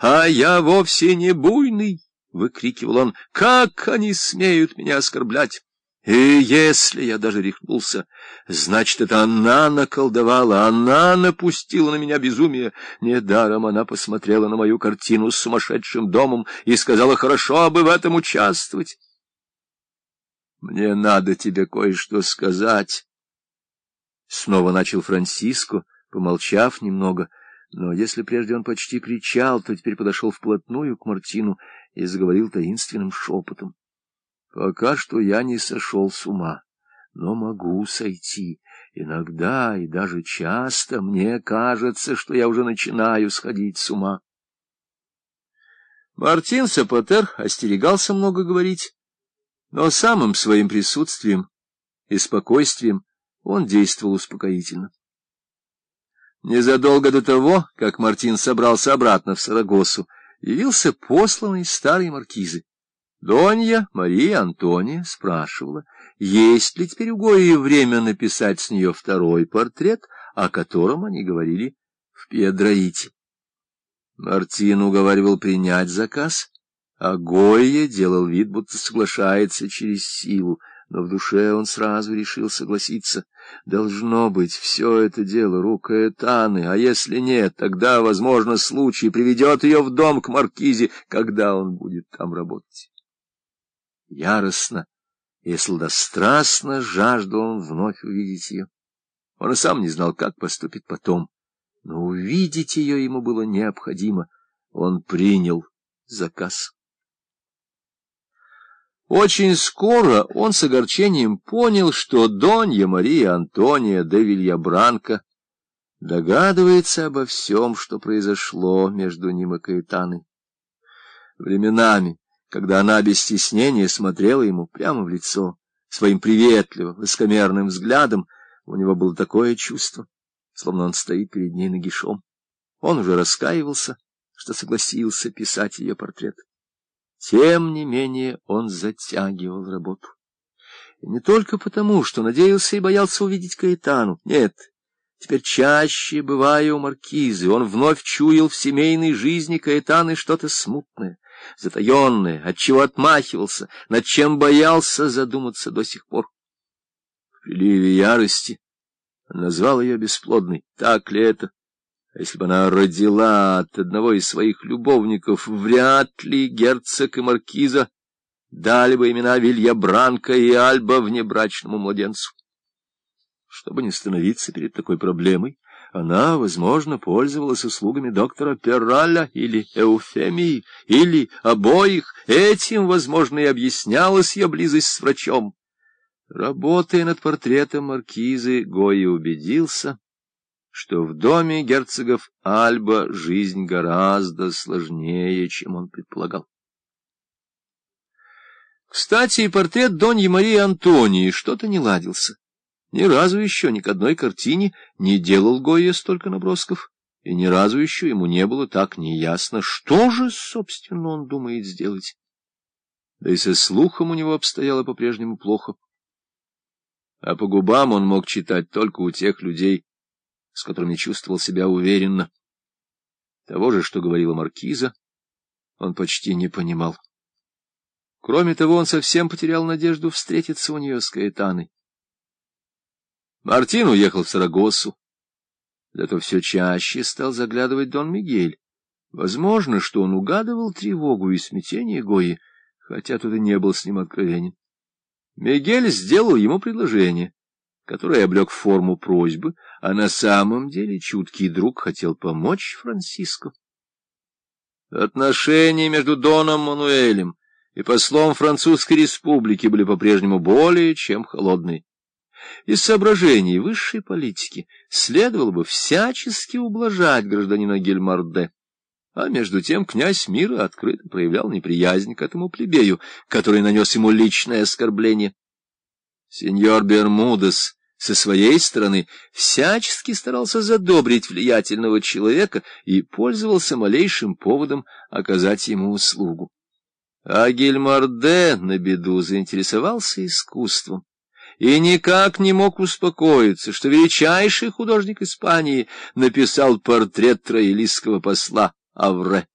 а я вовсе не буйный, — выкрикивал он, — как они смеют меня оскорблять! И если я даже рехнулся, значит, это она наколдовала, она напустила на меня безумие. Недаром она посмотрела на мою картину с сумасшедшим домом и сказала, хорошо бы в этом участвовать. Мне надо тебе кое-что сказать. Снова начал Франциско, помолчав немного, но если прежде он почти кричал, то теперь подошел вплотную к Мартину и заговорил таинственным шепотом. Пока что я не сошел с ума, но могу сойти. Иногда и даже часто мне кажется, что я уже начинаю сходить с ума. Мартин Сапотер остерегался много говорить, но самым своим присутствием и спокойствием он действовал успокоительно. Незадолго до того, как Мартин собрался обратно в Сарагосу, явился посланный старой маркизы. Донья Мария Антония спрашивала, есть ли теперь у время написать с нее второй портрет, о котором они говорили в Пьедроите. Мартин уговаривал принять заказ, а Гойя делал вид, будто соглашается через силу, но в душе он сразу решил согласиться. Должно быть, все это дело рук Этаны, а если нет, тогда, возможно, случай приведет ее в дом к маркизе, когда он будет там работать яростно и сладострастно жаждал он вновь увидеть ее. Он и сам не знал, как поступит потом, но увидеть ее ему было необходимо. Он принял заказ. Очень скоро он с огорчением понял, что Донья Мария Антония де Вильябранко догадывается обо всем, что произошло между ним и Каэтаной. Временами когда она без стеснения смотрела ему прямо в лицо, своим приветливым, высокомерным взглядом, у него было такое чувство, словно он стоит перед ней нагишом. Он уже раскаивался, что согласился писать ее портрет. Тем не менее он затягивал работу. И не только потому, что надеялся и боялся увидеть Каэтану. Нет, теперь чаще, бывая у маркизы, он вновь чуял в семейной жизни Каэтаны что-то смутное затаенное, от чего отмахивался, над чем боялся задуматься до сих пор. В приливе ярости назвал ее бесплодной. Так ли это? Если бы она родила от одного из своих любовников, вряд ли герцог и маркиза дали бы имена Вилья Бранко и Альба внебрачному младенцу. Чтобы не становиться перед такой проблемой, она, возможно, пользовалась услугами доктора Перраля или Эуфемии, или обоих. Этим, возможно, и объяснялась ее близость с врачом. Работая над портретом маркизы, Гои убедился, что в доме герцогов Альба жизнь гораздо сложнее, чем он предполагал. Кстати, и портрет Доньи Марии Антонии что-то не ладился. Ни разу еще ни к одной картине не делал Гойя столько набросков, и ни разу еще ему не было так неясно, что же, собственно, он думает сделать. Да и со слухом у него обстояло по-прежнему плохо. А по губам он мог читать только у тех людей, с которыми чувствовал себя уверенно. Того же, что говорила маркиза, он почти не понимал. Кроме того, он совсем потерял надежду встретиться у нее с Каэтаной. Мартин уехал в Сарагосу. Зато все чаще стал заглядывать Дон Мигель. Возможно, что он угадывал тревогу и смятение Гои, хотя тут и не был с ним откровенен. Мигель сделал ему предложение, которое облег форму просьбы, а на самом деле чуткий друг хотел помочь Франциско. Отношения между Доном Мануэлем и послом Французской республики были по-прежнему более чем холодные. Из соображений высшей политики следовало бы всячески ублажать гражданина Гельмарде. А между тем князь мира открыто проявлял неприязнь к этому плебею, который нанес ему личное оскорбление. Сеньор Бермудес со своей стороны всячески старался задобрить влиятельного человека и пользовался малейшим поводом оказать ему услугу. А Гельмарде на беду заинтересовался искусством и никак не мог успокоиться, что величайший художник Испании написал портрет троилистского посла Авре.